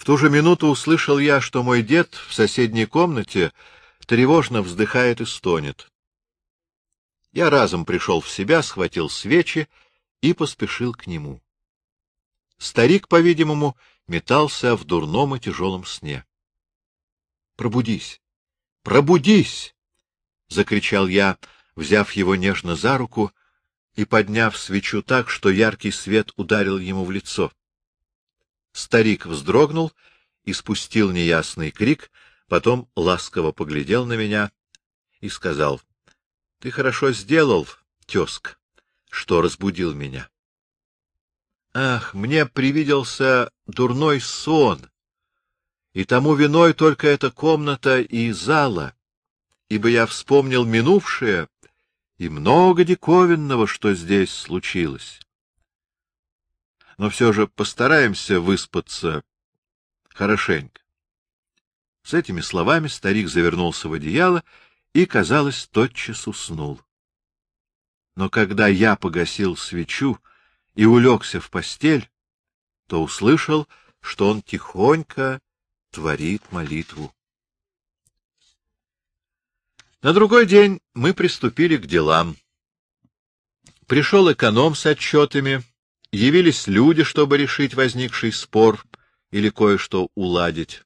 В ту же минуту услышал я, что мой дед в соседней комнате тревожно вздыхает и стонет. Я разом пришел в себя, схватил свечи и поспешил к нему. Старик, по-видимому, метался в дурном и тяжелом сне. — Пробудись! Пробудись! — закричал я, взяв его нежно за руку и подняв свечу так, что яркий свет ударил ему в лицо. Старик вздрогнул и спустил неясный крик, потом ласково поглядел на меня и сказал, — Ты хорошо сделал, тезка, что разбудил меня. Ах, мне привиделся дурной сон, и тому виной только эта комната и зала, ибо я вспомнил минувшее и много диковинного, что здесь случилось но все же постараемся выспаться хорошенько. С этими словами старик завернулся в одеяло и, казалось, тотчас уснул. Но когда я погасил свечу и улегся в постель, то услышал, что он тихонько творит молитву. На другой день мы приступили к делам. Пришел эконом с отчетами, явились люди, чтобы решить возникший спор или кое-что уладить.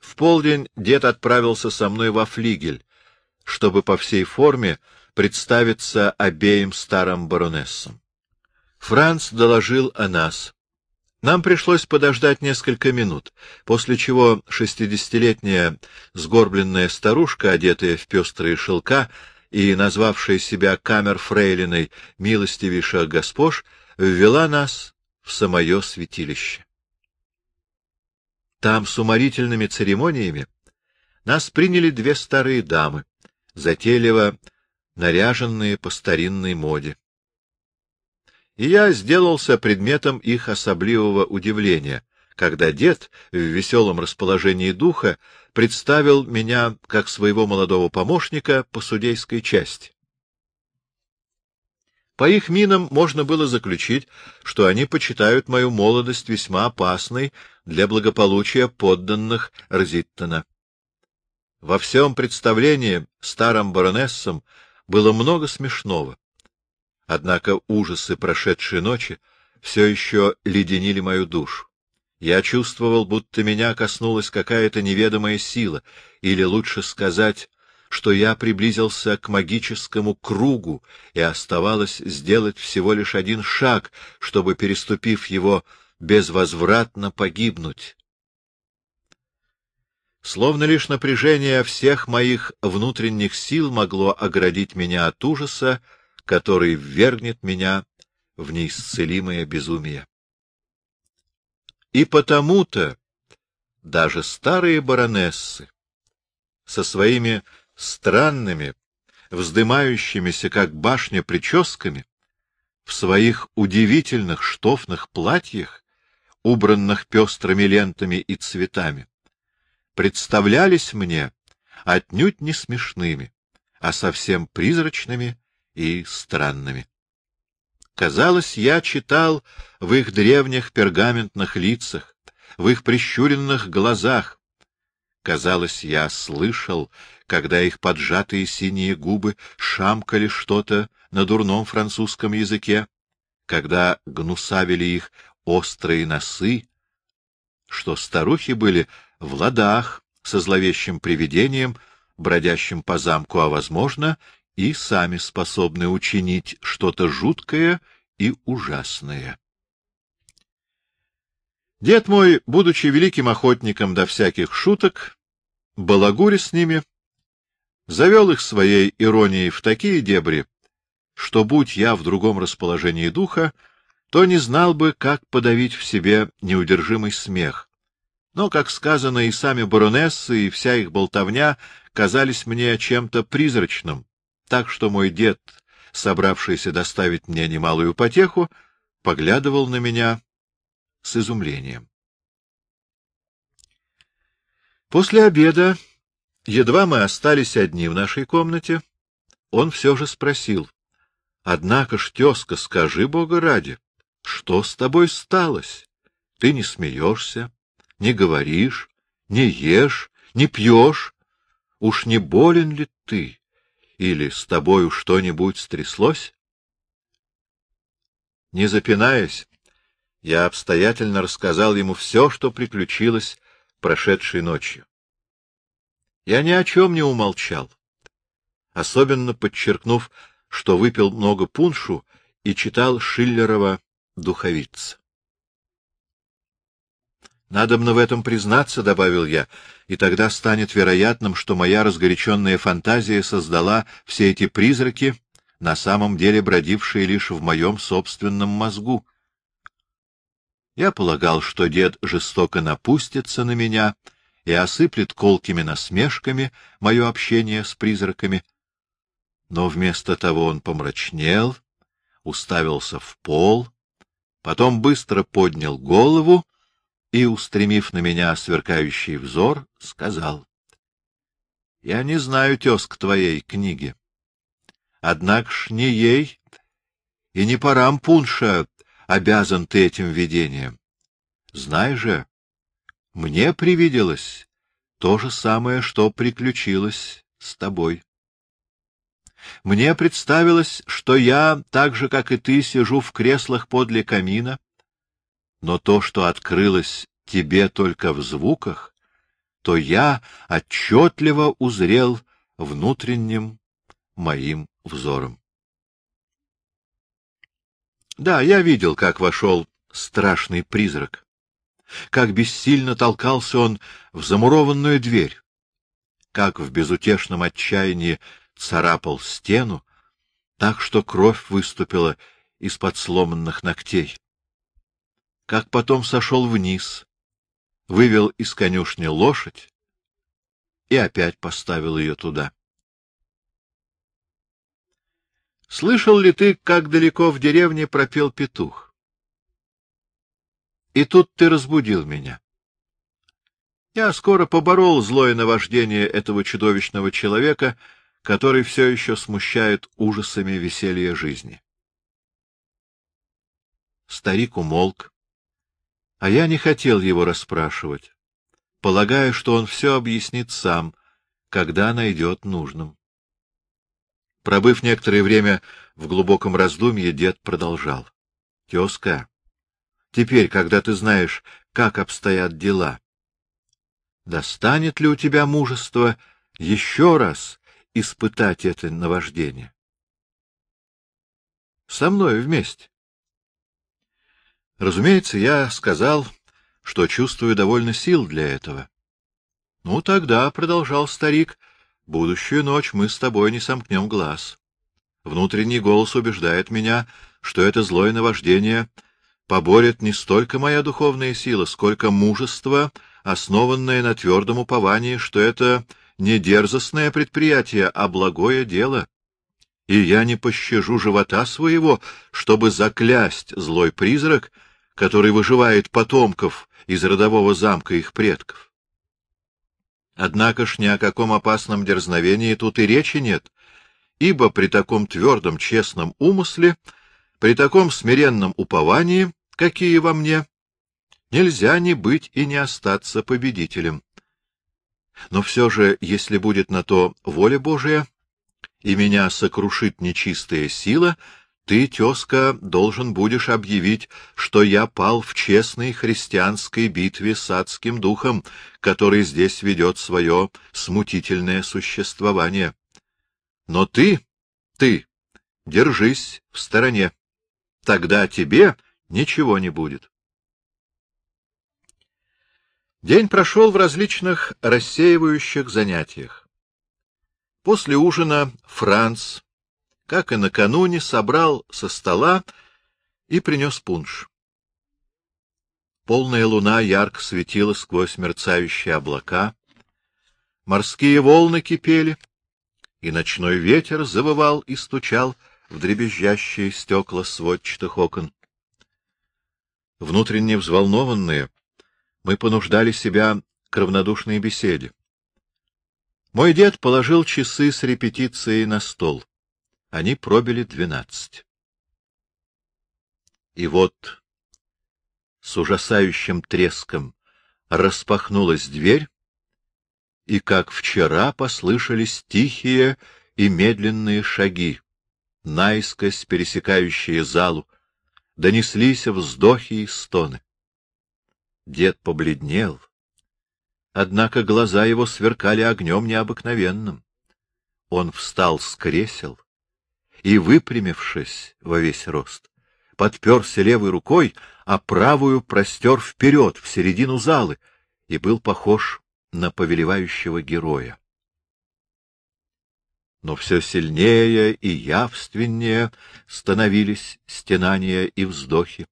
В полдень дед отправился со мной во флигель, чтобы по всей форме представиться обеим старым баронессам. Франц доложил о нас. Нам пришлось подождать несколько минут, после чего шестидесятилетняя сгорбленная старушка, одетая в пестрые шелка, и, назвавшая себя камер-фрейлиной милостивейших госпож, ввела нас в самое святилище. Там с уморительными церемониями нас приняли две старые дамы, затейливо наряженные по старинной моде. И я сделался предметом их особливого удивления, когда дед в веселом расположении духа представил меня как своего молодого помощника по судейской части. По их минам можно было заключить, что они почитают мою молодость весьма опасной для благополучия подданных Рзиттона. Во всем представлении старым баронессам было много смешного. Однако ужасы прошедшей ночи все еще леденили мою душу. Я чувствовал, будто меня коснулась какая-то неведомая сила, или лучше сказать, что я приблизился к магическому кругу, и оставалось сделать всего лишь один шаг, чтобы, переступив его, безвозвратно погибнуть. Словно лишь напряжение всех моих внутренних сил могло оградить меня от ужаса, который ввергнет меня в неисцелимое безумие. И потому-то даже старые баронессы со своими странными, вздымающимися, как башня, прическами, в своих удивительных штофных платьях, убранных пестрыми лентами и цветами, представлялись мне отнюдь не смешными, а совсем призрачными и странными. Казалось, я читал в их древних пергаментных лицах, в их прищуренных глазах. Казалось, я слышал, когда их поджатые синие губы шамкали что-то на дурном французском языке, когда гнусавили их острые носы, что старухи были в ладах со зловещим привидением, бродящим по замку, а, возможно, и сами способны учинить что-то жуткое и ужасное. Дед мой, будучи великим охотником до всяких шуток, балагуре с ними, завел их своей иронией в такие дебри, что, будь я в другом расположении духа, то не знал бы, как подавить в себе неудержимый смех. Но, как сказано, и сами баронессы, и вся их болтовня казались мне чем-то призрачным, так что мой дед, собравшийся доставить мне немалую потеху, поглядывал на меня с изумлением. После обеда, едва мы остались одни в нашей комнате, он все же спросил. — Однако ж, тезка, скажи, Бога ради, что с тобой сталось? Ты не смеешься, не говоришь, не ешь, не пьешь. Уж не болен ли ты? Или с тобою что-нибудь стряслось? Не запинаясь, я обстоятельно рассказал ему все, что приключилось прошедшей ночью. Я ни о чем не умолчал, особенно подчеркнув, что выпил много пуншу и читал Шиллерова «Духовица». Надобно в этом признаться, — добавил я, — и тогда станет вероятным, что моя разгоряченная фантазия создала все эти призраки, на самом деле бродившие лишь в моем собственном мозгу. Я полагал, что дед жестоко напустится на меня и осыплет колкими насмешками мое общение с призраками. Но вместо того он помрачнел, уставился в пол, потом быстро поднял голову и, устремив на меня сверкающий взор, сказал. — Я не знаю, тезк, твоей книги. Однако ж не ей и не парам пунша обязан ты этим видением. Знай же, мне привиделось то же самое, что приключилось с тобой. Мне представилось, что я, так же, как и ты, сижу в креслах подле камина, но то, что открылось тебе только в звуках, то я отчетливо узрел внутренним моим взором. Да, я видел, как вошел страшный призрак, как бессильно толкался он в замурованную дверь, как в безутешном отчаянии царапал стену, так что кровь выступила из-под сломанных ногтей как потом сошел вниз, вывел из конюшни лошадь и опять поставил ее туда. Слышал ли ты, как далеко в деревне пропел петух? И тут ты разбудил меня. Я скоро поборол злое наваждение этого чудовищного человека, который все еще смущает ужасами веселья жизни. Старик умолк, а я не хотел его расспрашивать, полагая, что он все объяснит сам, когда найдет нужным. Пробыв некоторое время в глубоком раздумье, дед продолжал. — Тезка, теперь, когда ты знаешь, как обстоят дела, достанет ли у тебя мужество еще раз испытать это наваждение? — Со мной вместе. Разумеется, я сказал, что чувствую довольно сил для этого. — Ну, тогда, — продолжал старик, — будущую ночь мы с тобой не сомкнем глаз. Внутренний голос убеждает меня, что это злое наваждение поборет не столько моя духовная сила, сколько мужество, основанное на твердом уповании, что это не дерзостное предприятие, а благое дело. И я не пощажу живота своего, чтобы заклясть злой призрак — который выживает потомков из родового замка их предков. Однако ж ни о каком опасном дерзновении тут и речи нет, ибо при таком твердом честном умысле, при таком смиренном уповании, какие во мне, нельзя не быть и не остаться победителем. Но все же, если будет на то воля Божия, и меня сокрушит нечистая сила — ты, тезка, должен будешь объявить, что я пал в честной христианской битве с адским духом, который здесь ведет свое смутительное существование. Но ты, ты, держись в стороне. Тогда тебе ничего не будет. День прошел в различных рассеивающих занятиях. После ужина Франц, как и накануне, собрал со стола и принес пунш. Полная луна ярко светила сквозь мерцающие облака, морские волны кипели, и ночной ветер завывал и стучал в дребезжащие стекла сводчатых окон. Внутренне взволнованные, мы понуждали себя к равнодушной беседе. Мой дед положил часы с репетицией на стол. Они пробили двенадцать. И вот С ужасающим треском распахнулась дверь, и, как вчера, послышались тихие и медленные шаги, наискось пересекающие залу, донеслись вздохи и стоны. Дед побледнел, однако глаза его сверкали огнем необыкновенным. Он встал с кресел и, выпрямившись во весь рост, подперся левой рукой, а правую простер вперед, в середину залы, и был похож на повелевающего героя. Но все сильнее и явственнее становились стенания и вздохи.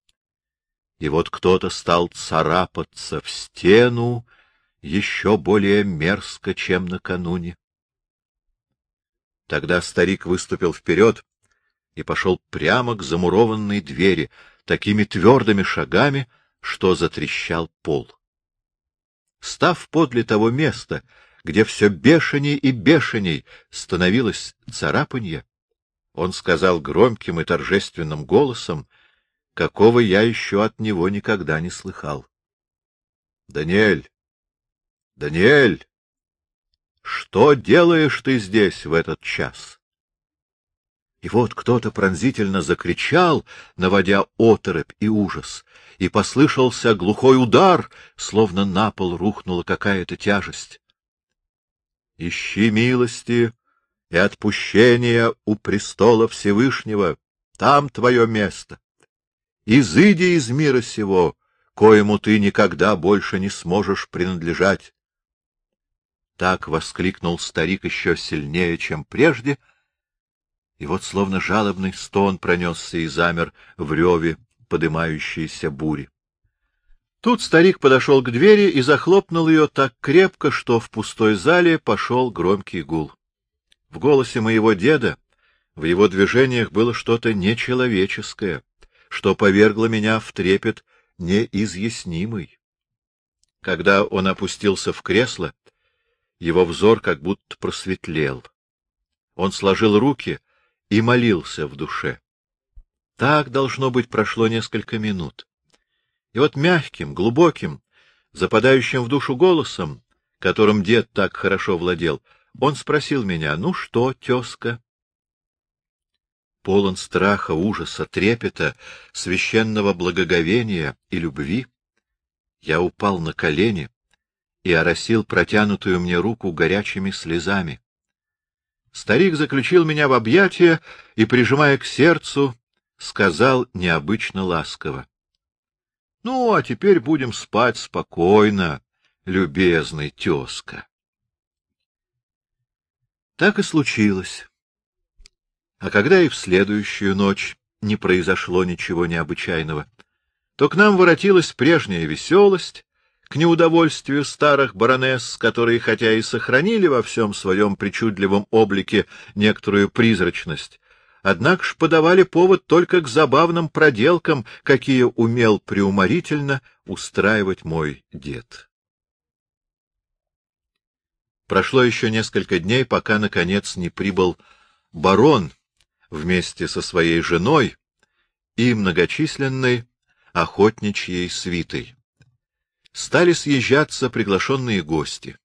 И вот кто-то стал царапаться в стену еще более мерзко, чем накануне. Тогда старик выступил вперед и пошел прямо к замурованной двери, такими твердыми шагами, что затрещал пол. Став подле того места, где все бешеней и бешеней становилось царапанье, он сказал громким и торжественным голосом, какого я еще от него никогда не слыхал. — Даниэль! Даниэль! Что делаешь ты здесь в этот час? И вот кто-то пронзительно закричал, наводя оторопь и ужас, и послышался глухой удар, словно на пол рухнула какая-то тяжесть. Ищи милости и отпущения у престола Всевышнего, там твое место. Изыди из мира сего, коему ты никогда больше не сможешь принадлежать. Так воскликнул старик еще сильнее, чем прежде, и вот словно жалобный стон пронесся и замер в реве подымающейся бури. Тут старик подошел к двери и захлопнул ее так крепко, что в пустой зале пошел громкий гул. В голосе моего деда, в его движениях было что-то нечеловеческое, что повергло меня в трепет неизъяснимый. Когда он опустился в кресло, его взор как будто просветлел. Он сложил руки и молился в душе. Так, должно быть, прошло несколько минут. И вот мягким, глубоким, западающим в душу голосом, которым дед так хорошо владел, он спросил меня, ну что, тезка? Полон страха, ужаса, трепета, священного благоговения и любви, я упал на колени и оросил протянутую мне руку горячими слезами. Старик заключил меня в объятия и, прижимая к сердцу, сказал необычно ласково. — Ну, а теперь будем спать спокойно, любезный тезка. Так и случилось. А когда и в следующую ночь не произошло ничего необычайного, то к нам воротилась прежняя веселость, к неудовольствию старых баронесс, которые хотя и сохранили во всем своем причудливом облике некоторую призрачность, однако ж подавали повод только к забавным проделкам, какие умел преуморительно устраивать мой дед. Прошло еще несколько дней, пока, наконец, не прибыл барон вместе со своей женой и многочисленной охотничьей свитой стали съезжаться приглашенные гости,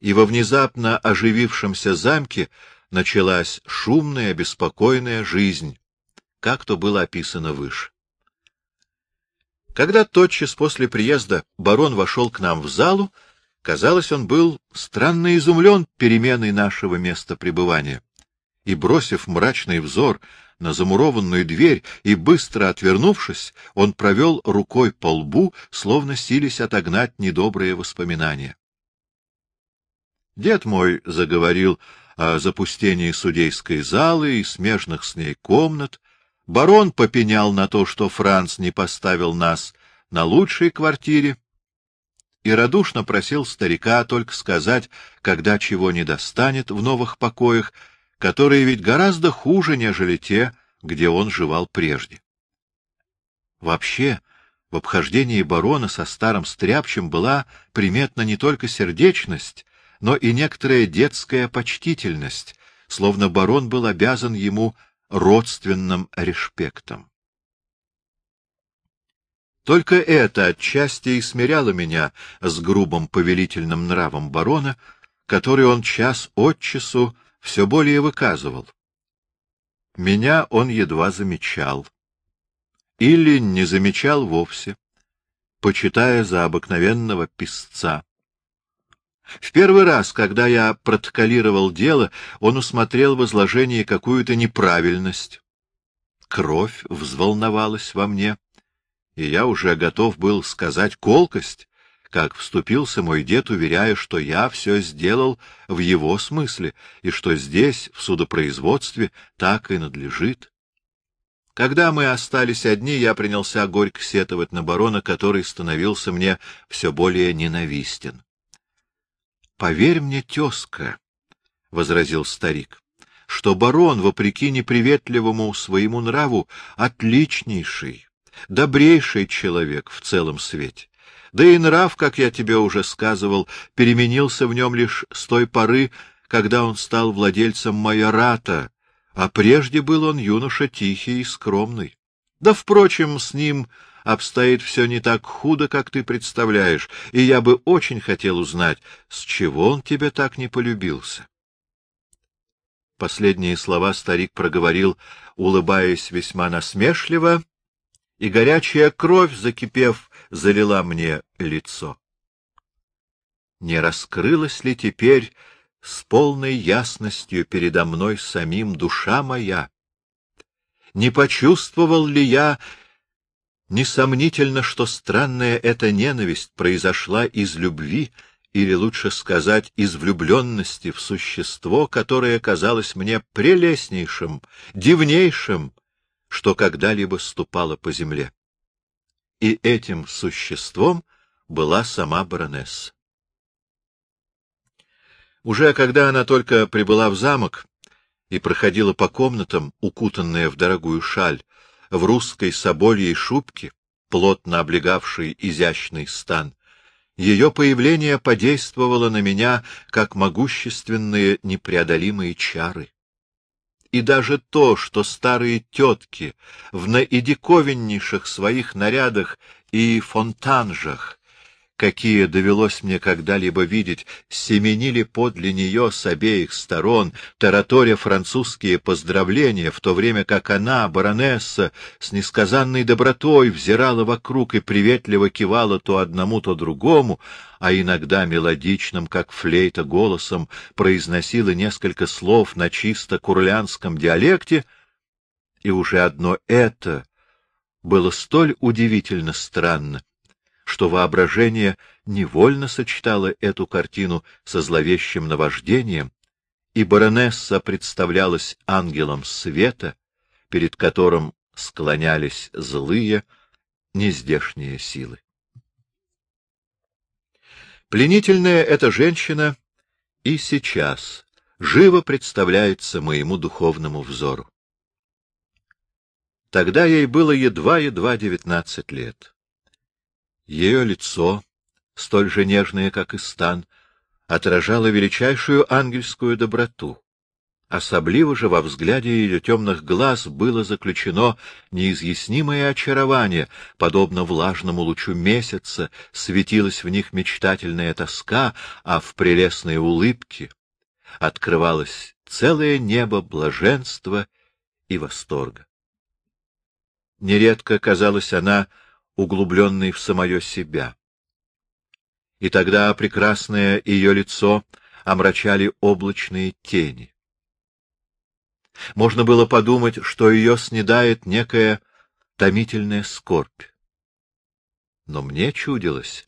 и во внезапно оживившемся замке началась шумная, беспокойная жизнь, как то было описано выше. Когда тотчас после приезда барон вошел к нам в залу, казалось, он был странно изумлен переменой нашего места пребывания, и, бросив мрачный взор на замурованную дверь и, быстро отвернувшись, он провел рукой по лбу, словно сились отогнать недобрые воспоминания. Дед мой заговорил о запустении судейской залы и смежных с ней комнат. Барон попенял на то, что Франц не поставил нас на лучшей квартире, и радушно просил старика только сказать, когда чего не достанет в новых покоях, которые ведь гораздо хуже, нежели те, где он жевал прежде. Вообще, в обхождении барона со старым стряпчем была приметна не только сердечность, но и некоторая детская почтительность, словно барон был обязан ему родственным респектом. Только это отчасти и смиряло меня с грубым повелительным нравом барона, который он час от часу все более выказывал. Меня он едва замечал. Или не замечал вовсе, почитая за обыкновенного писца. В первый раз, когда я протоколировал дело, он усмотрел в изложении какую-то неправильность. Кровь взволновалась во мне, и я уже готов был сказать колкость, как вступился мой дед, уверяя, что я все сделал в его смысле, и что здесь, в судопроизводстве, так и надлежит. Когда мы остались одни, я принялся горько сетовать на барона, который становился мне все более ненавистен. — Поверь мне, тезка, — возразил старик, — что барон, вопреки неприветливому своему нраву, отличнейший, добрейший человек в целом свете. Да и нрав, как я тебе уже сказывал, переменился в нем лишь с той поры, когда он стал владельцем майората, а прежде был он юноша тихий и скромный. Да, впрочем, с ним обстоит все не так худо, как ты представляешь, и я бы очень хотел узнать, с чего он тебе так не полюбился. Последние слова старик проговорил, улыбаясь весьма насмешливо, и горячая кровь, закипев, залила мне лицо. Не раскрылась ли теперь с полной ясностью передо мной самим душа моя? Не почувствовал ли я, несомнительно, что странная эта ненависть произошла из любви, или лучше сказать, из влюбленности в существо, которое казалось мне прелестнейшим, дивнейшим, что когда-либо ступало по земле. И этим существом была сама баронесса. Уже когда она только прибыла в замок и проходила по комнатам, укутанная в дорогую шаль, в русской собольей шубке, плотно облегавшей изящный стан, ее появление подействовало на меня, как могущественные непреодолимые чары и даже то, что старые тетки в наидиковиннейших своих нарядах и фонтанжах какие довелось мне когда-либо видеть, семенили подле нее с обеих сторон, тараторя французские поздравления, в то время как она, баронесса, с несказанной добротой взирала вокруг и приветливо кивала то одному, то другому, а иногда мелодичным, как флейта, голосом произносила несколько слов на чисто курлянском диалекте, и уже одно это было столь удивительно странно, что воображение невольно сочетало эту картину со зловещим наваждением, и баронесса представлялась ангелом света, перед которым склонялись злые, нездешние силы. Пленительная эта женщина и сейчас живо представляется моему духовному взору. Тогда ей было едва-едва девятнадцать лет. Ее лицо, столь же нежное, как и стан, отражало величайшую ангельскую доброту. Особливо же во взгляде ее темных глаз было заключено неизъяснимое очарование, подобно влажному лучу месяца, светилась в них мечтательная тоска, а в прелестной улыбке открывалось целое небо блаженства и восторга. Нередко, казалось, она углубленный в самое себя. И тогда прекрасное ее лицо омрачали облачные тени. Можно было подумать, что ее снедает некая томительная скорбь. Но мне чудилось,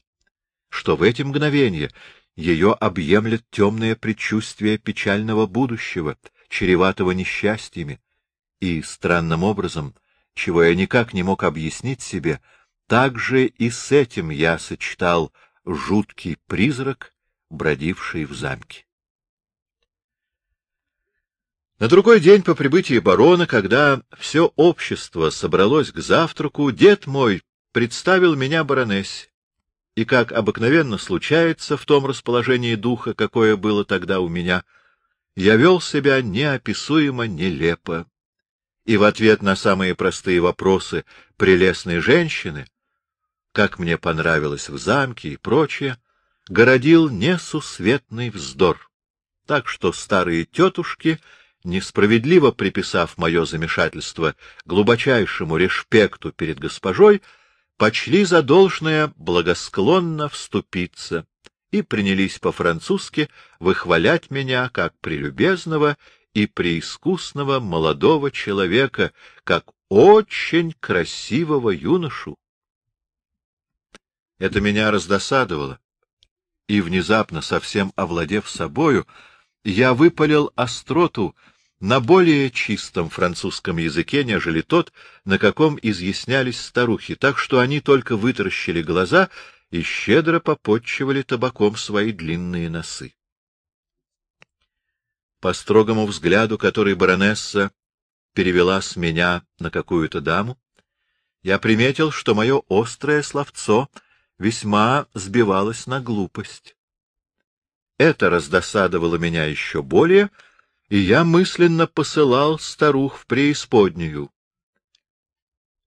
что в эти мгновения ее объемлет темное предчувствие печального будущего, чреватого несчастьями, и, странным образом, чего я никак не мог объяснить себе, также и с этим я сочетал жуткий призрак, бродивший в замке. На другой день по прибытии барона, когда все общество собралось к завтраку, дед мой представил меня баронессе, и, как обыкновенно случается в том расположении духа, какое было тогда у меня, я вел себя неописуемо нелепо, и в ответ на самые простые вопросы прелестной женщины как мне понравилось в замке и прочее, городил несусветный вздор. Так что старые тетушки, несправедливо приписав мое замешательство глубочайшему респекту перед госпожой, почли за должное благосклонно вступиться и принялись по-французски выхвалять меня как прелюбезного и преискусного молодого человека, как очень красивого юношу. Это меня раздосадовало, и, внезапно, совсем овладев собою, я выпалил остроту на более чистом французском языке, нежели тот, на каком изъяснялись старухи, так что они только вытаращили глаза и щедро попотчевали табаком свои длинные носы. По строгому взгляду, который баронесса перевела с меня на какую-то даму, я приметил, что мое острое словцо — весьма сбивалась на глупость. Это раздосадовало меня еще более, и я мысленно посылал старух в преисподнюю.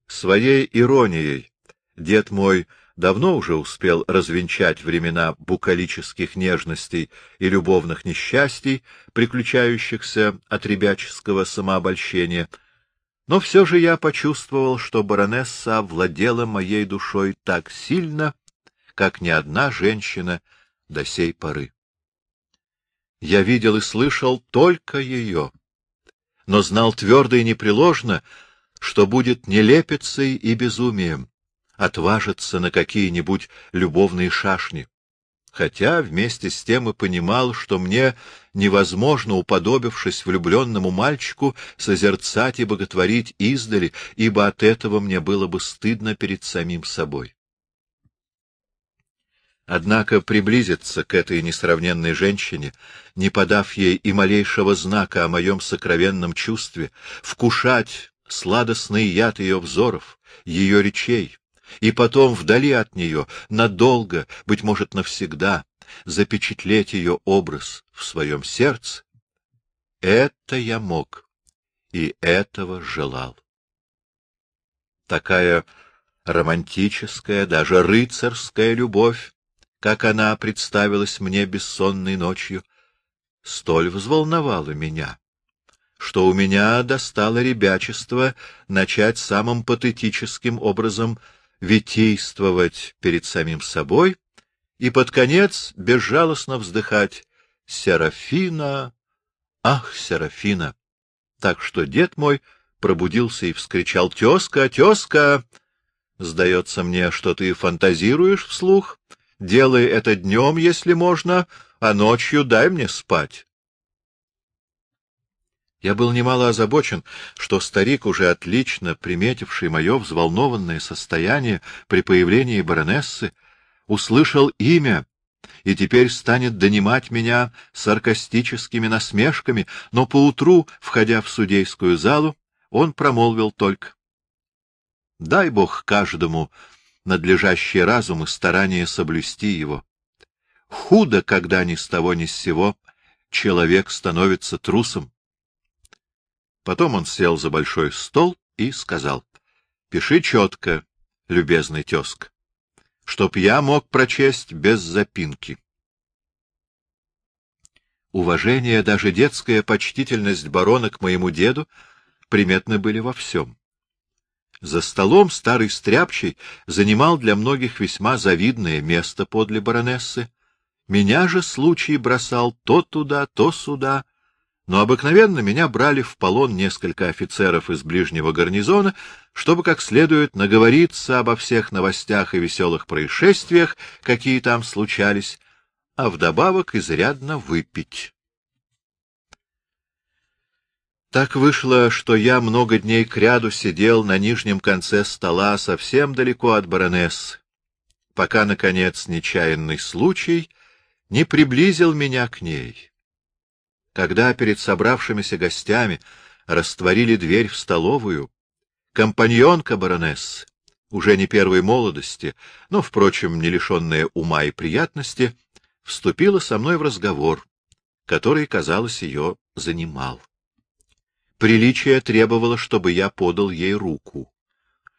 Своей иронией дед мой давно уже успел развенчать времена букалических нежностей и любовных несчастий, приключающихся от ребяческого самообольщения, но все же я почувствовал, что баронесса владела моей душой так сильно, как ни одна женщина до сей поры. Я видел и слышал только ее, но знал твердо и непреложно, что будет нелепицей и безумием отважиться на какие-нибудь любовные шашни, хотя вместе с тем и понимал, что мне невозможно, уподобившись влюбленному мальчику, созерцать и боготворить издали, ибо от этого мне было бы стыдно перед самим собой. Однако приблизиться к этой несравненной женщине, не подав ей и малейшего знака о моем сокровенном чувстве, вкушать сладостный яд ее взоров, ее речей, и потом вдали от нее, надолго, быть может, навсегда, запечатлеть ее образ в своем сердце, это я мог и этого желал. Такая романтическая, даже рыцарская любовь как она представилась мне бессонной ночью, столь взволновала меня, что у меня достало ребячество начать самым патетическим образом витийствовать перед самим собой и под конец безжалостно вздыхать «Серафина! Ах, Серафина!» Так что дед мой пробудился и вскричал «Тезка, тезка! Сдается мне, что ты фантазируешь вслух?» Делай это днем, если можно, а ночью дай мне спать. Я был немало озабочен, что старик, уже отлично приметивший мое взволнованное состояние при появлении баронессы, услышал имя и теперь станет донимать меня саркастическими насмешками, но поутру, входя в судейскую залу, он промолвил только. — Дай Бог каждому надлежащий разум и старание соблюсти его. Худо, когда ни с того ни с сего человек становится трусом. Потом он сел за большой стол и сказал, — Пиши четко, любезный тезка, чтоб я мог прочесть без запинки. Уважение, даже детская почтительность барона к моему деду приметны были во всем. За столом старый стряпчий занимал для многих весьма завидное место подле баронессы. Меня же случай бросал то туда, то сюда, но обыкновенно меня брали в полон несколько офицеров из ближнего гарнизона, чтобы как следует наговориться обо всех новостях и веселых происшествиях, какие там случались, а вдобавок изрядно выпить. Так вышло, что я много дней кряду сидел на нижнем конце стола совсем далеко от баронессы, пока, наконец, нечаянный случай не приблизил меня к ней. Когда перед собравшимися гостями растворили дверь в столовую, компаньонка баронессы, уже не первой молодости, но, впрочем, не лишенная ума и приятности, вступила со мной в разговор, который, казалось, ее занимал. Приличие требовало, чтобы я подал ей руку.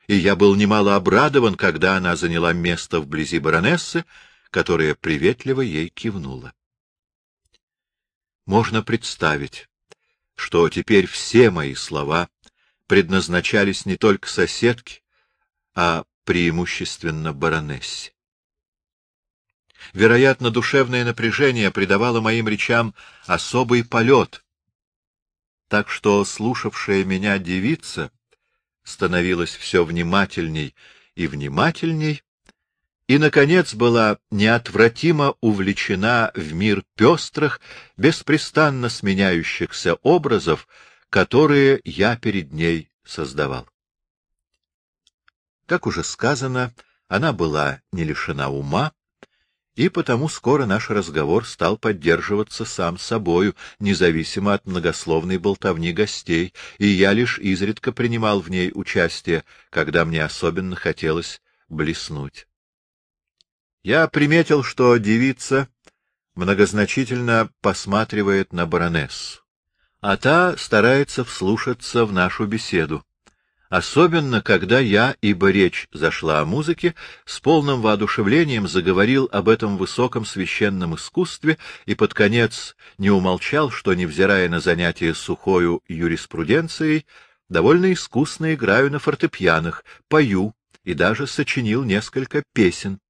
и я был немало обрадован, когда она заняла место вблизи баронессы, которая приветливо ей кивнула. Можно представить, что теперь все мои слова предназначались не только соседке, а преимущественно баронессе. Вероятно, душевное напряжение придавало моим речам особый полет, так что слушавшая меня девица становилась все внимательней и внимательней, и, наконец, была неотвратимо увлечена в мир пестрых, беспрестанно сменяющихся образов, которые я перед ней создавал. Как уже сказано, она была не лишена ума, и потому скоро наш разговор стал поддерживаться сам собою, независимо от многословной болтовни гостей, и я лишь изредка принимал в ней участие, когда мне особенно хотелось блеснуть. Я приметил, что девица многозначительно посматривает на баронессу, а та старается вслушаться в нашу беседу. Особенно, когда я, ибо речь зашла о музыке, с полным воодушевлением заговорил об этом высоком священном искусстве и под конец не умолчал, что, невзирая на занятия сухою юриспруденцией, довольно искусно играю на фортепианах, пою и даже сочинил несколько песен,